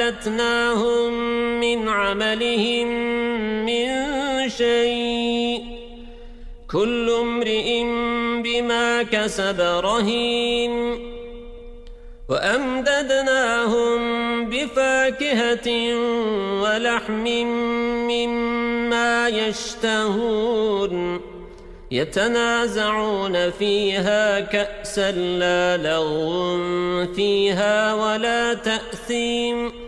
ألتناهم من عملهم من شيء كل امرئ بما كسب رهين وأمددناهم بفاكهة ولحم مما يشتهون يتنازعون فيها كأسا لا لغو فيها ولا تأثيم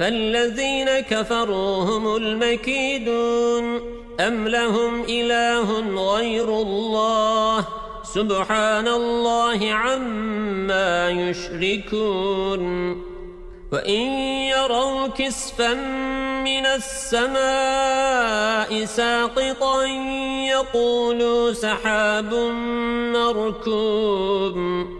فالذين كفروا هم المكيدون أم لهم إله غير الله سبحان الله عما يشركون وإن يروا كسفا من السماء ساقطا يقولوا سحاب مركوب